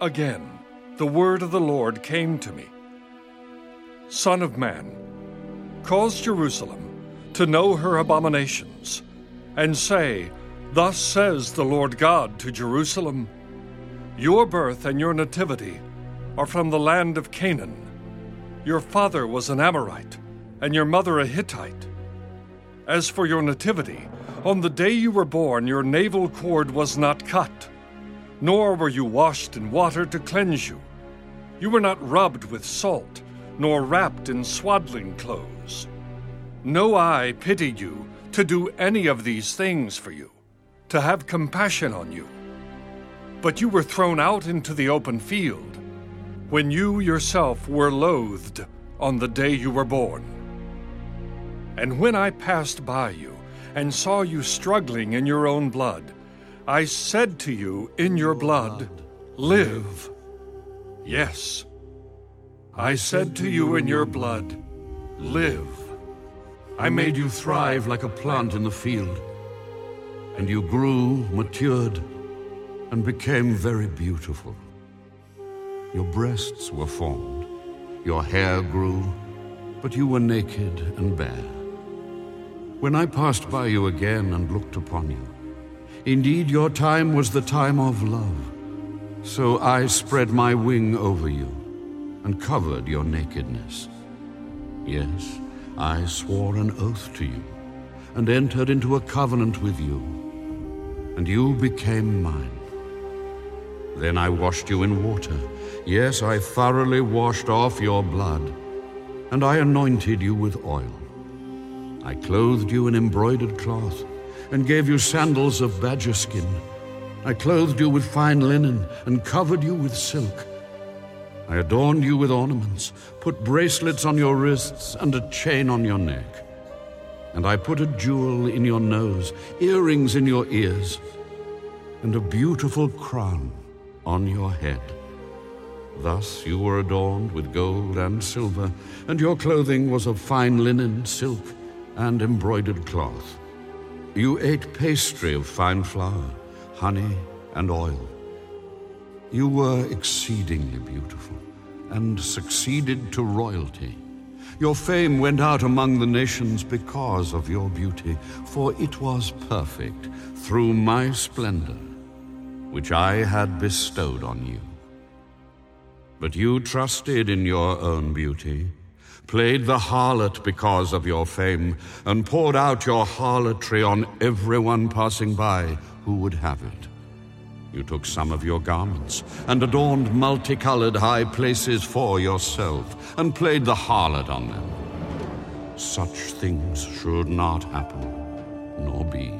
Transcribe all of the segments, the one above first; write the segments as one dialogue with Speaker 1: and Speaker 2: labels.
Speaker 1: again the word of the Lord came to me Son of man, cause Jerusalem to know her abominations, and say, Thus says the Lord God to Jerusalem Your birth and your nativity are from the land of Canaan. Your father was an Amorite, and your mother a Hittite. As for your nativity, on the day you were born, your navel cord was not cut, nor were you washed in water to cleanse you. You were not rubbed with salt, nor wrapped in swaddling clothes. No eye pitied you to do any of these things for you, to have compassion on you. But you were thrown out into the open field, when you yourself were loathed on the day you were born. And when I passed by you and saw you struggling in your own blood, I said to you in your blood, Live. Yes. I said to you in your blood, Live.
Speaker 2: I made you thrive like a plant in the field, and you grew, matured, and became very beautiful. Your breasts were formed, your hair grew, but you were naked and bare. When I passed by you again and looked upon you, indeed your time was the time of love. So I spread my wing over you and covered your nakedness. Yes, I swore an oath to you and entered into a covenant with you, and you became mine. Then I washed you in water. Yes, I thoroughly washed off your blood, and I anointed you with oil. I clothed you in embroidered cloth and gave you sandals of badger skin. I clothed you with fine linen and covered you with silk. I adorned you with ornaments, put bracelets on your wrists and a chain on your neck. And I put a jewel in your nose, earrings in your ears, and a beautiful crown on your head. Thus you were adorned with gold and silver, and your clothing was of fine linen, silk, and embroidered cloth. You ate pastry of fine flour, honey, and oil. You were exceedingly beautiful and succeeded to royalty. Your fame went out among the nations because of your beauty, for it was perfect through my splendor, which I had bestowed on you. But you trusted in your own beauty, played the harlot because of your fame, and poured out your harlotry on everyone passing by who would have it. You took some of your garments and adorned multicolored high places for yourself and played the harlot on them. Such things should not happen, nor be.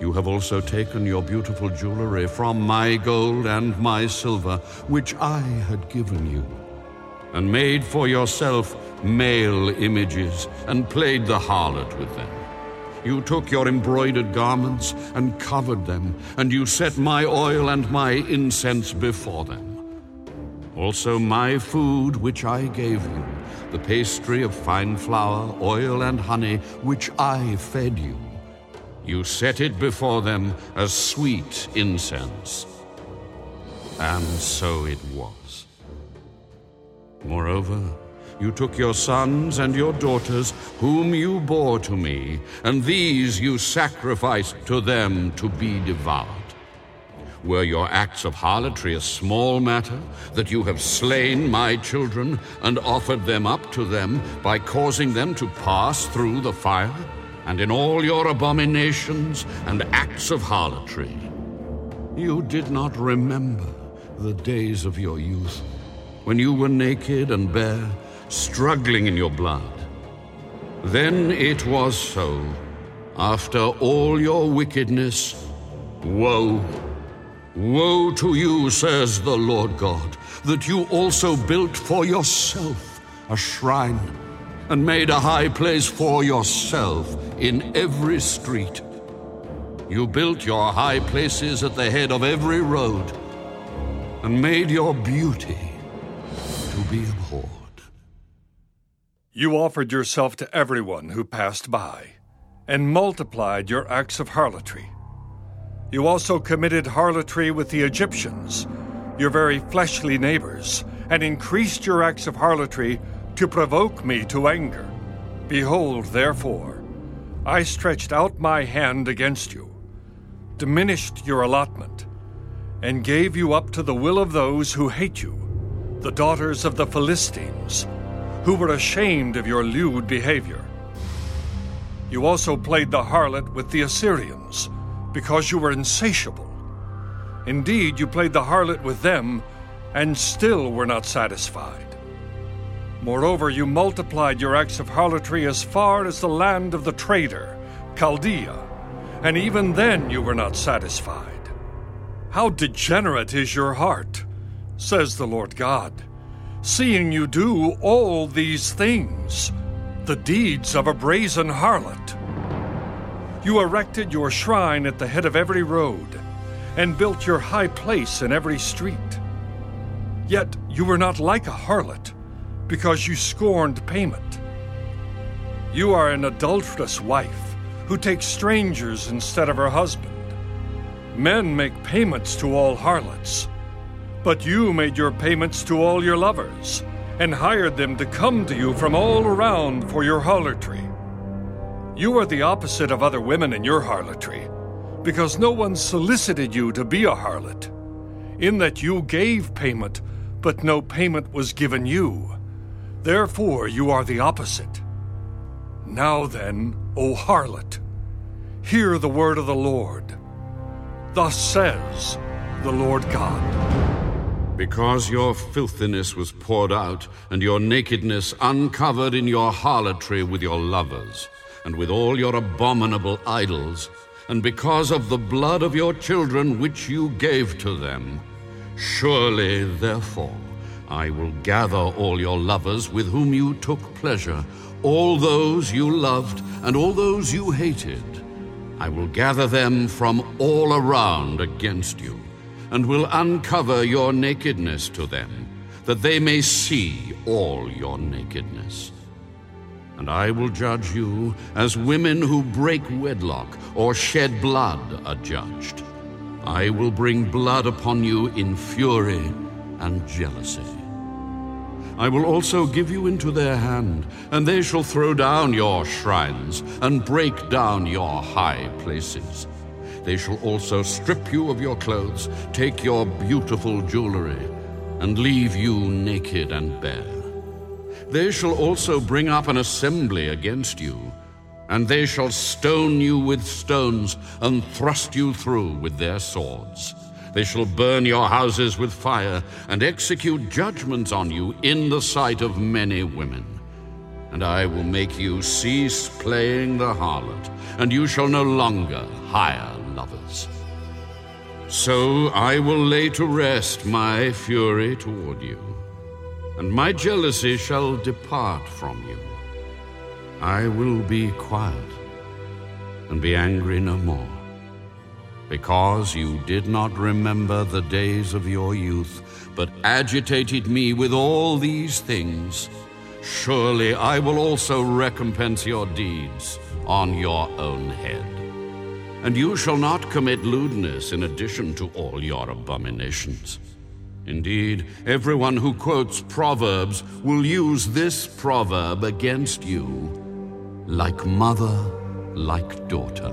Speaker 2: You have also taken your beautiful jewelry from my gold and my silver, which I had given you, and made for yourself male images and played the harlot with them. You took your embroidered garments and covered them, and you set my oil and my incense before them. Also, my food, which I gave you, the pastry of fine flour, oil, and honey, which I fed you. You set it before them as sweet incense. And so it was. Moreover, you took your sons and your daughters, whom you bore to me, and these you sacrificed to them to be devoured. Were your acts of harlotry a small matter, that you have slain my children and offered them up to them by causing them to pass through the fire? And in all your abominations and acts of harlotry, you did not remember the days of your youth, when you were naked and bare struggling in your blood. Then it was so. After all your wickedness, woe. Woe to you, says the Lord God, that you also built for yourself a shrine and made a high place for yourself in every street. You built your high places at the head of every road and made your beauty to be abhorred.
Speaker 1: You offered yourself to everyone who passed by, and multiplied your acts of harlotry. You also committed harlotry with the Egyptians, your very fleshly neighbors, and increased your acts of harlotry to provoke me to anger. Behold, therefore, I stretched out my hand against you, diminished your allotment, and gave you up to the will of those who hate you, the daughters of the Philistines, who were ashamed of your lewd behavior. You also played the harlot with the Assyrians, because you were insatiable. Indeed, you played the harlot with them, and still were not satisfied. Moreover, you multiplied your acts of harlotry as far as the land of the trader, Chaldea, and even then you were not satisfied. How degenerate is your heart, says the Lord God, seeing you do all these things, the deeds of a brazen harlot. You erected your shrine at the head of every road, and built your high place in every street. Yet you were not like a harlot because you scorned payment. You are an adulterous wife who takes strangers instead of her husband. Men make payments to all harlots, but you made your payments to all your lovers and hired them to come to you from all around for your harlotry. You are the opposite of other women in your harlotry, because no one solicited you to be a harlot, in that you gave payment, but no payment was given you. Therefore, you are the opposite. Now then, O harlot, hear the word of the Lord. Thus says the Lord God.
Speaker 2: Because your filthiness was poured out, and your nakedness uncovered in your harlotry with your lovers, and with all your abominable idols, and because of the blood of your children which you gave to them, surely, therefore, I will gather all your lovers with whom you took pleasure, all those you loved and all those you hated. I will gather them from all around against you, and will uncover your nakedness to them, that they may see all your nakedness. And I will judge you as women who break wedlock or shed blood are judged. I will bring blood upon you in fury and jealousy. I will also give you into their hand, and they shall throw down your shrines and break down your high places. They shall also strip you of your clothes, take your beautiful jewelry, and leave you naked and bare. They shall also bring up an assembly against you, and they shall stone you with stones and thrust you through with their swords. They shall burn your houses with fire and execute judgments on you in the sight of many women. And I will make you cease playing the harlot, and you shall no longer hire lovers. So I will lay to rest my fury toward you, and my jealousy shall depart from you. I will be quiet and be angry no more because you did not remember the days of your youth, but agitated me with all these things, surely I will also recompense your deeds on your own head. And you shall not commit lewdness in addition to all your abominations. Indeed, everyone who quotes Proverbs will use this proverb against you like mother, like daughter.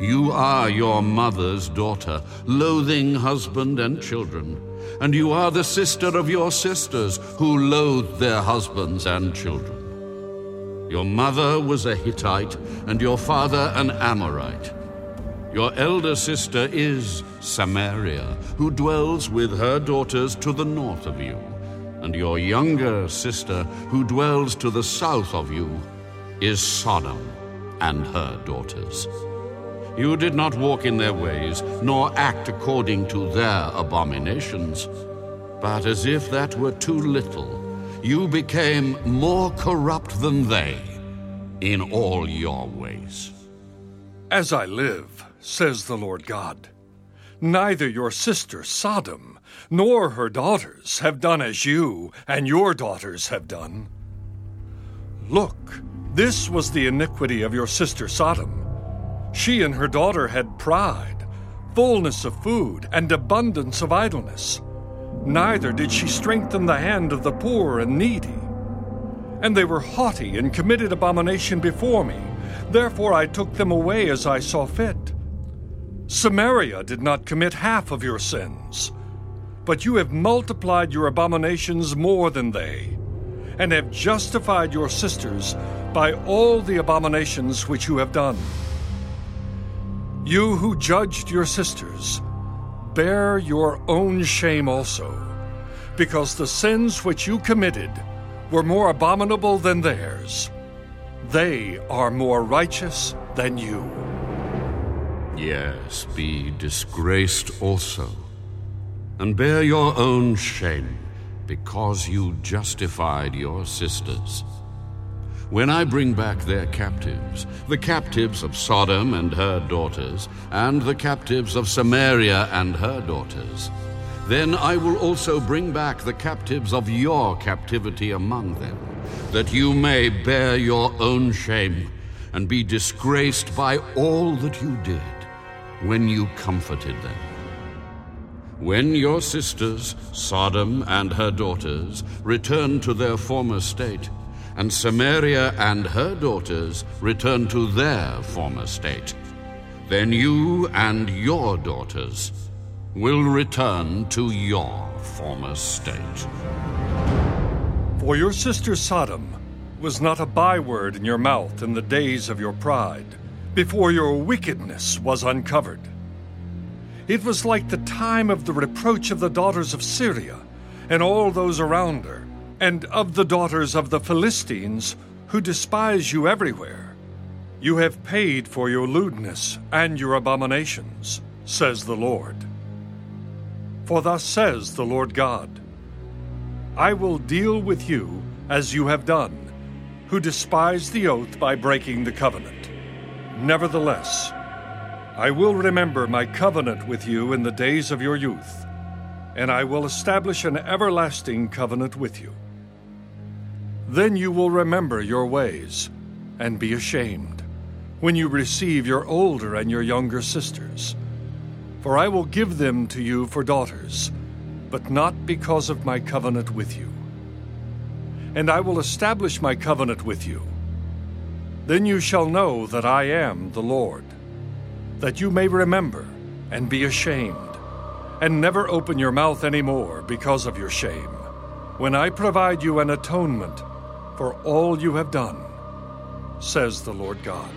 Speaker 2: You are your mother's daughter, loathing husband and children. And you are the sister of your sisters, who loathe their husbands and children. Your mother was a Hittite, and your father an Amorite. Your elder sister is Samaria, who dwells with her daughters to the north of you. And your younger sister, who dwells to the south of you, is Sodom and her daughters. You did not walk in their ways, nor act according to their abominations. But as if that were too little, you became more corrupt than they in all your ways.
Speaker 1: As I live, says the Lord God, neither your sister Sodom nor her daughters have done as you and your daughters have done. Look, this was the iniquity of your sister Sodom she and her daughter had pride, fullness of food and abundance of idleness. Neither did she strengthen the hand of the poor and needy. And they were haughty and committed abomination before me. Therefore I took them away as I saw fit. Samaria did not commit half of your sins, but you have multiplied your abominations more than they, and have justified your sisters by all the abominations which you have done. You who judged your sisters, bear your own shame also, because the sins which you committed were more abominable than theirs. They are more righteous than you.
Speaker 2: Yes, be disgraced also, and bear your own shame, because you justified your sisters. When I bring back their captives, the captives of Sodom and her daughters, and the captives of Samaria and her daughters, then I will also bring back the captives of your captivity among them, that you may bear your own shame and be disgraced by all that you did when you comforted them. When your sisters, Sodom and her daughters, return to their former state, and Samaria and her daughters return to their former state, then you and your daughters will return to your former state.
Speaker 1: For your sister Sodom was not a byword in your mouth in the days of your pride before your wickedness was uncovered. It was like the time of the reproach of the daughters of Syria and all those around her, and of the daughters of the Philistines who despise you everywhere. You have paid for your lewdness and your abominations, says the Lord. For thus says the Lord God I will deal with you as you have done, who despise the oath by breaking the covenant. Nevertheless, I will remember my covenant with you in the days of your youth, and I will establish an everlasting covenant with you. Then you will remember your ways and be ashamed when you receive your older and your younger sisters. For I will give them to you for daughters, but not because of my covenant with you. And I will establish my covenant with you then you shall know that I am the Lord, that you may remember and be ashamed, and never open your mouth any more because of your shame, when I provide you an atonement for all you have done, says the Lord God.